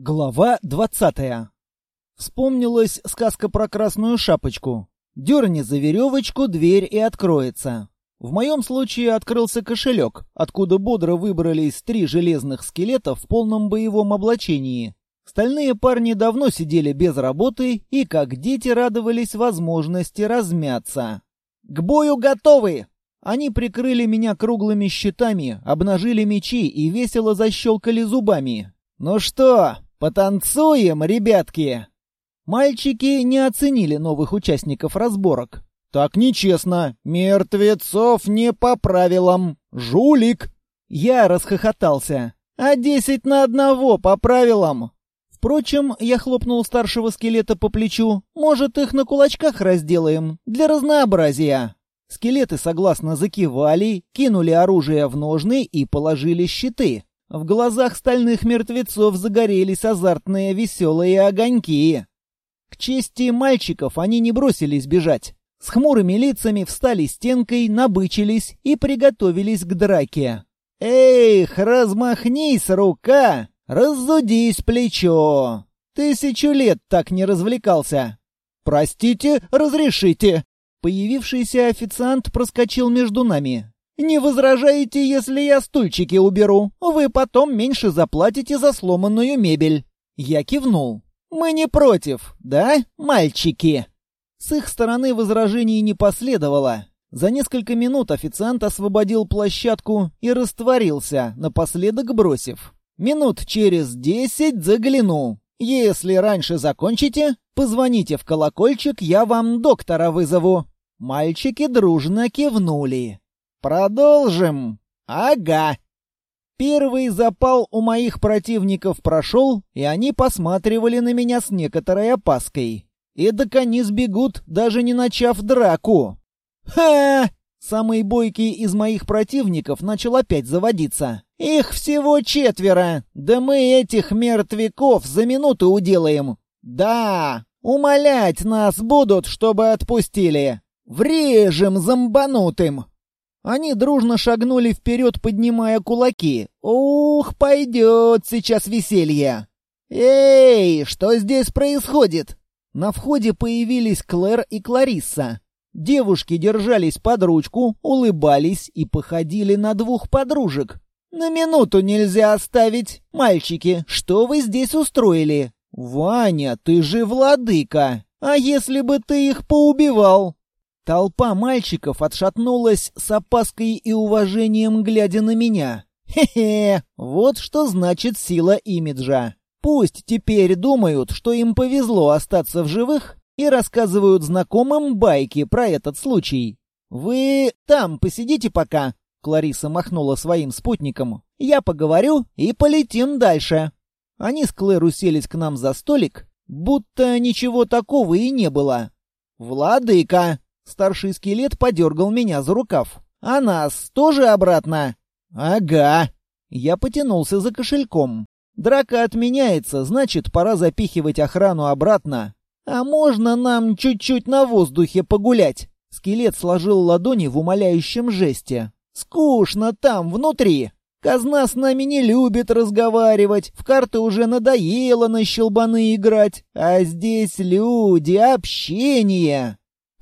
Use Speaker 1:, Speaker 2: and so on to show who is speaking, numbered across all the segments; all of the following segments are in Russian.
Speaker 1: Глава двадцатая. Вспомнилась сказка про красную шапочку. Дерни за веревочку, дверь и откроется. В моем случае открылся кошелек, откуда бодро выбрались три железных скелета в полном боевом облачении. Стальные парни давно сидели без работы и, как дети, радовались возможности размяться. «К бою готовы!» Они прикрыли меня круглыми щитами, обнажили мечи и весело защелкали зубами. «Ну что, «Потанцуем, ребятки!» Мальчики не оценили новых участников разборок. «Так нечестно! Мертвецов не по правилам! Жулик!» Я расхохотался. «А десять на одного по правилам!» Впрочем, я хлопнул старшего скелета по плечу. «Может, их на кулачках разделаем? Для разнообразия!» Скелеты согласно закивали, кинули оружие в ножны и положили щиты. В глазах стальных мертвецов загорелись азартные веселые огоньки. К чести мальчиков они не бросились бежать. С хмурыми лицами встали стенкой, набычились и приготовились к драке. «Эх, размахнись, рука! Разудись плечо! Тысячу лет так не развлекался!» «Простите, разрешите!» Появившийся официант проскочил между нами. «Не возражаете, если я стульчики уберу? Вы потом меньше заплатите за сломанную мебель». Я кивнул. «Мы не против, да, мальчики?» С их стороны возражений не последовало. За несколько минут официант освободил площадку и растворился, напоследок бросив. «Минут через десять загляну. Если раньше закончите, позвоните в колокольчик, я вам доктора вызову». Мальчики дружно кивнули. «Продолжим!» «Ага!» Первый запал у моих противников прошел, и они посматривали на меня с некоторой опаской. Эдак они сбегут, даже не начав драку. «Ха!» Самый бойкий из моих противников начал опять заводиться. «Их всего четверо! Да мы этих мертвяков за минуту уделаем! Да! Умолять нас будут, чтобы отпустили! Врежем зомбанутым!» Они дружно шагнули вперед, поднимая кулаки. «Ух, пойдет сейчас веселье!» «Эй, что здесь происходит?» На входе появились Клэр и Кларисса. Девушки держались под ручку, улыбались и походили на двух подружек. «На минуту нельзя оставить! Мальчики, что вы здесь устроили?» «Ваня, ты же владыка! А если бы ты их поубивал?» Толпа мальчиков отшатнулась с опаской и уважением, глядя на меня. Хе-хе, вот что значит сила имиджа. Пусть теперь думают, что им повезло остаться в живых, и рассказывают знакомым байки про этот случай. «Вы там посидите пока», — Клариса махнула своим спутником. «Я поговорю и полетим дальше». Они с Клэр уселись к нам за столик, будто ничего такого и не было. «Владыка!» Старший скелет подергал меня за рукав. «А нас тоже обратно?» «Ага». Я потянулся за кошельком. «Драка отменяется, значит, пора запихивать охрану обратно. А можно нам чуть-чуть на воздухе погулять?» Скелет сложил ладони в умоляющем жесте. «Скучно там, внутри. Казна с нами не любит разговаривать, в карты уже надоело на щелбаны играть. А здесь люди, общение!»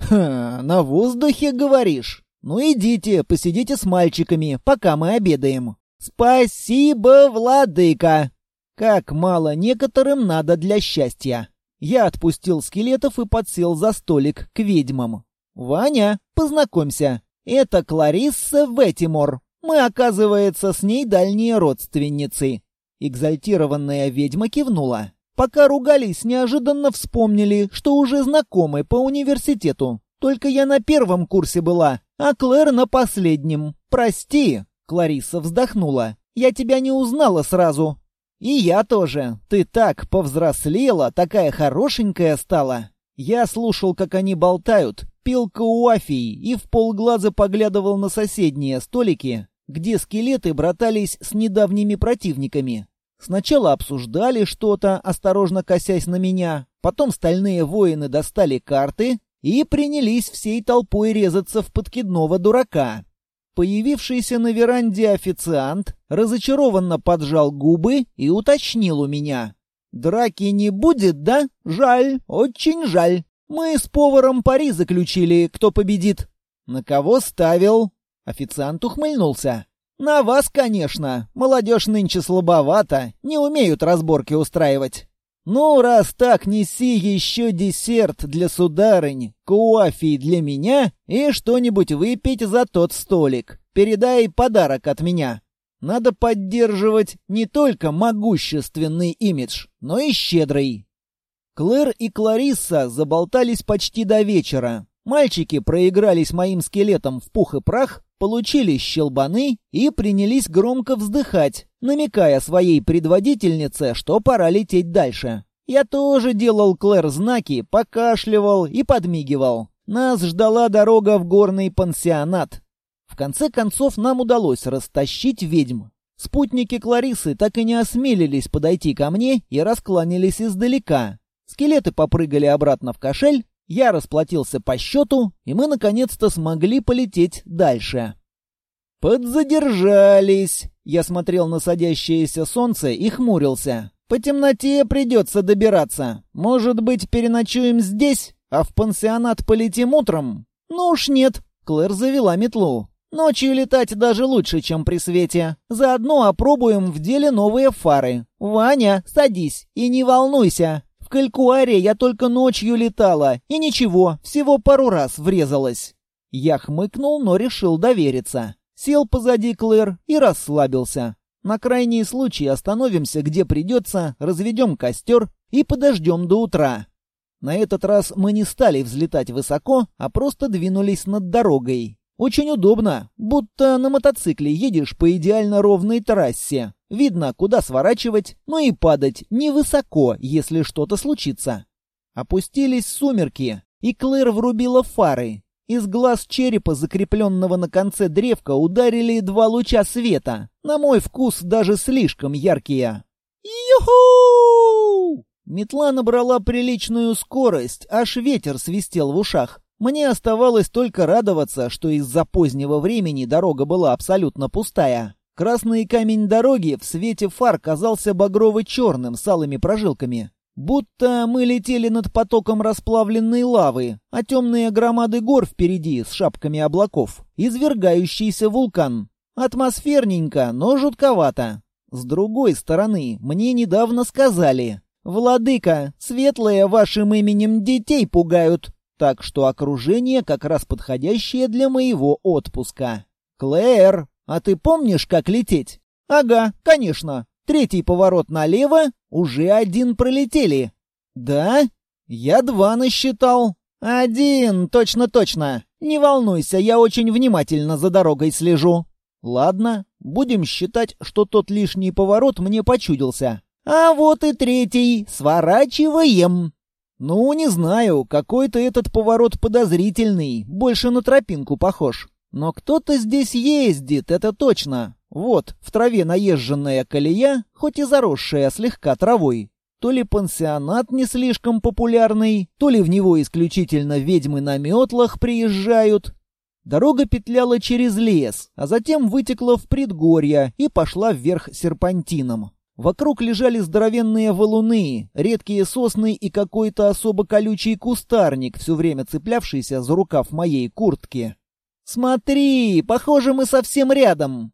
Speaker 1: «Ха, на воздухе, говоришь? Ну идите, посидите с мальчиками, пока мы обедаем». «Спасибо, владыка!» Как мало некоторым надо для счастья. Я отпустил скелетов и подсел за столик к ведьмам. «Ваня, познакомься. Это Кларисса Ветимор. Мы, оказывается, с ней дальние родственницы». Экзальтированная ведьма кивнула. Пока ругались, неожиданно вспомнили, что уже знакомы по университету. Только я на первом курсе была, а Клэр на последнем. Прости, Клариса вздохнула. Я тебя не узнала сразу. И я тоже. Ты так повзрослела, такая хорошенькая стала. Я слушал, как они болтают, пил кауафий и в полглаза поглядывал на соседние столики, где скелеты братались с недавними противниками. Сначала обсуждали что-то, осторожно косясь на меня, потом стальные воины достали карты и принялись всей толпой резаться в подкидного дурака. Появившийся на веранде официант разочарованно поджал губы и уточнил у меня. Драки не будет, да? Жаль, очень жаль. Мы с поваром пари заключили, кто победит. На кого ставил? Официант ухмыльнулся. На вас, конечно. Молодежь нынче слабовата, не умеют разборки устраивать. «Ну, раз так, неси еще десерт для сударынь, кофе для меня и что-нибудь выпить за тот столик. Передай подарок от меня. Надо поддерживать не только могущественный имидж, но и щедрый». Клэр и Кларисса заболтались почти до вечера. Мальчики проигрались моим скелетом в пух и прах, получили щелбаны и принялись громко вздыхать, намекая своей предводительнице, что пора лететь дальше. Я тоже делал Клэр знаки, покашливал и подмигивал. Нас ждала дорога в горный пансионат. В конце концов нам удалось растащить ведьм. Спутники Кларисы так и не осмелились подойти ко мне и раскланялись издалека. Скелеты попрыгали обратно в кошель, я расплатился по счету, и мы наконец-то смогли полететь дальше. «Подзадержались!» Я смотрел на садящееся солнце и хмурился. «По темноте придется добираться. Может быть, переночуем здесь, а в пансионат полетим утром?» «Ну уж нет», — Клэр завела метлу. «Ночью летать даже лучше, чем при свете. Заодно опробуем в деле новые фары. Ваня, садись и не волнуйся. В Калькуаре я только ночью летала, и ничего, всего пару раз врезалась». Я хмыкнул, но решил довериться. Сел позади Клэр и расслабился. На крайний случай остановимся, где придется, разведем костер и подождем до утра. На этот раз мы не стали взлетать высоко, а просто двинулись над дорогой. Очень удобно, будто на мотоцикле едешь по идеально ровной трассе. Видно, куда сворачивать, но и падать невысоко, если что-то случится. Опустились сумерки, и Клэр врубила фары. Из глаз черепа, закрепленного на конце древка, ударили два луча света. На мой вкус даже слишком яркие. «Юху!» Метла набрала приличную скорость, аж ветер свистел в ушах. Мне оставалось только радоваться, что из-за позднего времени дорога была абсолютно пустая. Красный камень дороги в свете фар казался багрово-черным с алыми прожилками. Будто мы летели над потоком расплавленной лавы, а темные громады гор впереди с шапками облаков. Извергающийся вулкан. Атмосферненько, но жутковато. С другой стороны, мне недавно сказали. «Владыка, светлые вашим именем детей пугают, так что окружение как раз подходящее для моего отпуска. Клэр, а ты помнишь, как лететь? Ага, конечно. Третий поворот налево, уже один пролетели. Да? Я два насчитал. Один, точно-точно. Не волнуйся, я очень внимательно за дорогой слежу. Ладно, будем считать, что тот лишний поворот мне почудился. А вот и третий. Сворачиваем. «Ну, не знаю, какой-то этот поворот подозрительный, больше на тропинку похож. Но кто-то здесь ездит, это точно. Вот, в траве наезженная колея, хоть и заросшая слегка травой. То ли пансионат не слишком популярный, то ли в него исключительно ведьмы на метлах приезжают. Дорога петляла через лес, а затем вытекла в предгорье и пошла вверх серпантином. Вокруг лежали здоровенные валуны, редкие сосны и какой-то особо колючий кустарник, все время цеплявшийся за рукав моей куртки. «Смотри, похоже, мы совсем рядом!»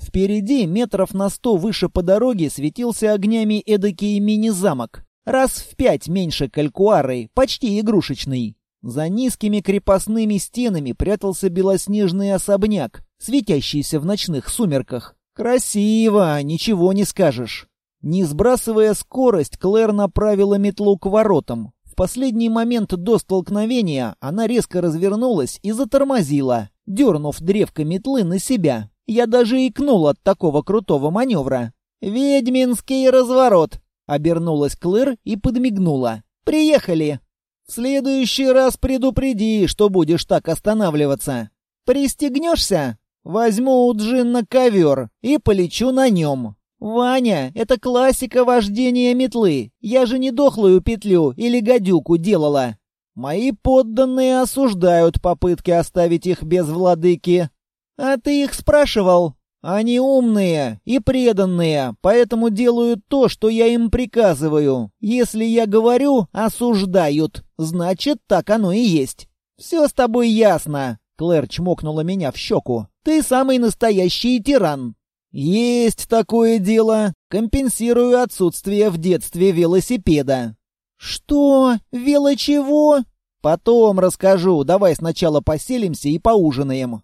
Speaker 1: Впереди, метров на сто выше по дороге, светился огнями эдакий мини-замок. Раз в пять меньше калькуары, почти игрушечный. За низкими крепостными стенами прятался белоснежный особняк, светящийся в ночных сумерках. «Красиво, ничего не скажешь». Не сбрасывая скорость, Клэр направила метлу к воротам. В последний момент до столкновения она резко развернулась и затормозила, дернув древко метлы на себя. Я даже икнул от такого крутого маневра. «Ведьминский разворот!» — обернулась Клэр и подмигнула. «Приехали!» «В следующий раз предупреди, что будешь так останавливаться. Пристегнешься?» Возьму у Джинна ковер и полечу на нем. Ваня, это классика вождения метлы. Я же не дохлую петлю или гадюку делала. Мои подданные осуждают попытки оставить их без владыки. А ты их спрашивал? Они умные и преданные, поэтому делают то, что я им приказываю. Если я говорю, осуждают. Значит, так оно и есть. Все с тобой ясно. Клэр чмокнула меня в щеку. Ты самый настоящий тиран. Есть такое дело. Компенсирую отсутствие в детстве велосипеда. Что? Вело чего? Потом расскажу. Давай сначала поселимся и поужинаем.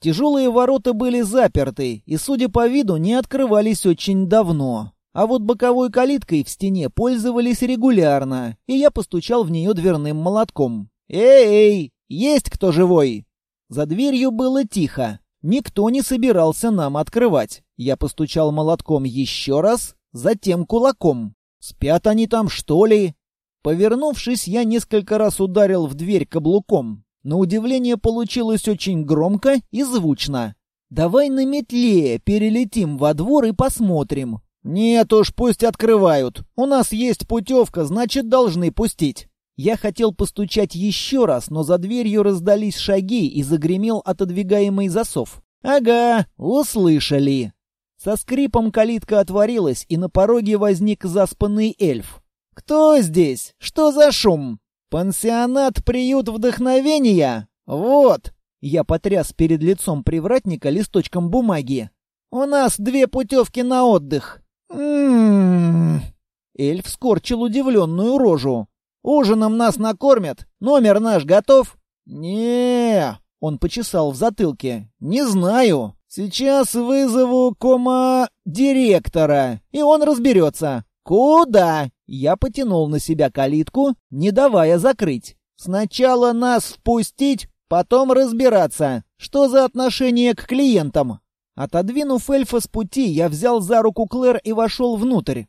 Speaker 1: Тяжелые ворота были заперты и, судя по виду, не открывались очень давно. А вот боковой калиткой в стене пользовались регулярно, и я постучал в нее дверным молотком. «Эй, есть кто живой?» За дверью было тихо. Никто не собирался нам открывать. Я постучал молотком еще раз, затем кулаком. «Спят они там, что ли?» Повернувшись, я несколько раз ударил в дверь каблуком. На удивление получилось очень громко и звучно. «Давай на метле перелетим во двор и посмотрим». «Нет уж, пусть открывают. У нас есть путевка, значит, должны пустить». Я хотел постучать еще раз, но за дверью раздались шаги и загремел отодвигаемый засов. «Ага, услышали». Со скрипом калитка отворилась, и на пороге возник заспанный эльф. «Кто здесь? Что за шум?» «Пансионат-приют вдохновения? Вот!» Я потряс перед лицом привратника листочком бумаги. «У нас две путевки на отдых». «М-м-м...» Эльф скорчил удивленную рожу. «Ужином нас накормят? Номер наш готов?» не Он почесал в затылке. «Не знаю. Сейчас вызову кома-директора, и он разберется. Куда?» Я потянул на себя калитку, не давая закрыть. Сначала нас впустить, потом разбираться. Что за отношение к клиентам? Отодвинув эльфа с пути, я взял за руку Клэр и вошел внутрь.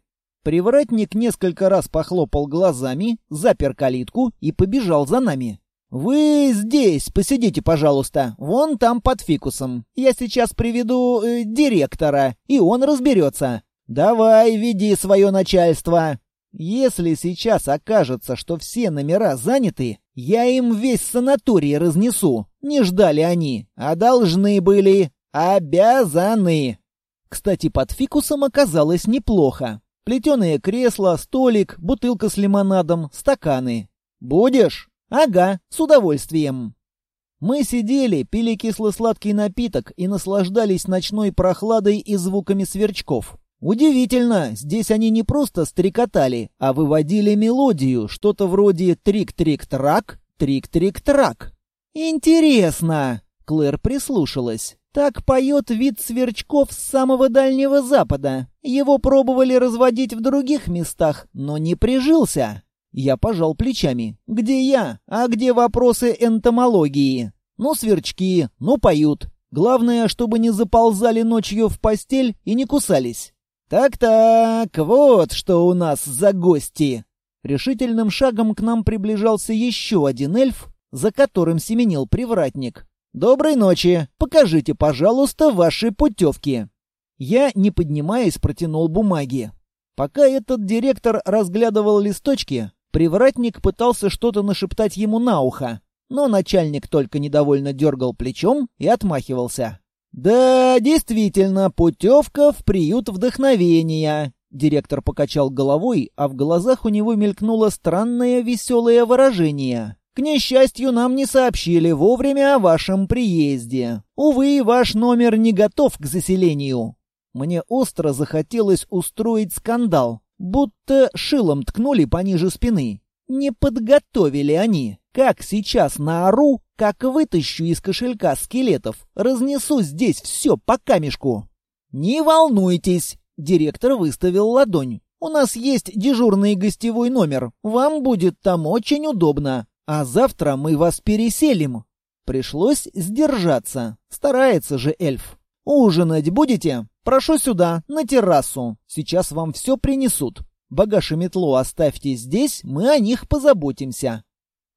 Speaker 1: Привратник несколько раз похлопал глазами, запер калитку и побежал за нами. «Вы здесь, посидите, пожалуйста, вон там под фикусом. Я сейчас приведу э, директора, и он разберется. Давай, веди свое начальство». Если сейчас окажется, что все номера заняты, я им весь санаторий разнесу. Не ждали они, а должны были. Обязаны. Кстати, под фикусом оказалось неплохо. Плетеное кресло, столик, бутылка с лимонадом, стаканы. «Будешь?» «Ага, с удовольствием». Мы сидели, пили кисло-сладкий напиток и наслаждались ночной прохладой и звуками сверчков. Удивительно, здесь они не просто стрекотали, а выводили мелодию, что-то вроде трик-трик-трак, трик-трик-трак. Интересно, Клэр прислушалась. Так поет вид сверчков с самого Дальнего Запада. Его пробовали разводить в других местах, но не прижился. Я пожал плечами. Где я? А где вопросы энтомологии? Ну, сверчки, ну, поют. Главное, чтобы не заползали ночью в постель и не кусались. «Так-так, вот что у нас за гости!» Решительным шагом к нам приближался еще один эльф, за которым семенил привратник. «Доброй ночи! Покажите, пожалуйста, ваши путевки!» Я, не поднимаясь, протянул бумаги. Пока этот директор разглядывал листочки, привратник пытался что-то нашептать ему на ухо, но начальник только недовольно дергал плечом и отмахивался. «Да, действительно, путевка в приют вдохновения». Директор покачал головой, а в глазах у него мелькнуло странное веселое выражение. «К несчастью, нам не сообщили вовремя о вашем приезде. Увы, ваш номер не готов к заселению». Мне остро захотелось устроить скандал, будто шилом ткнули пониже спины. Не подготовили они. Как сейчас наору, как вытащу из кошелька скелетов, разнесу здесь все по камешку. Не волнуйтесь, директор выставил ладонь. У нас есть дежурный гостевой номер. Вам будет там очень удобно. А завтра мы вас переселим. Пришлось сдержаться. Старается же эльф. Ужинать будете? Прошу сюда, на террасу. Сейчас вам все принесут. Багаж и метлу оставьте здесь, мы о них позаботимся.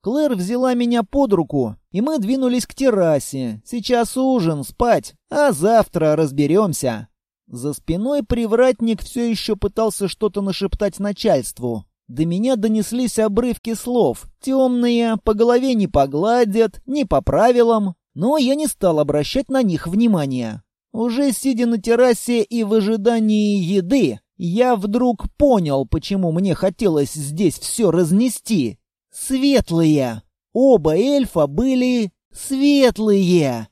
Speaker 1: Клэр взяла меня под руку, и мы двинулись к террасе. Сейчас ужин, спать, а завтра разберемся. За спиной привратник все еще пытался что-то нашептать начальству. До меня донеслись обрывки слов. Темные, по голове не погладят, не по правилам. Но я не стал обращать на них внимания. Уже сидя на террасе и в ожидании еды, я вдруг понял, почему мне хотелось здесь все разнести. Светлые! Оба эльфа были светлые!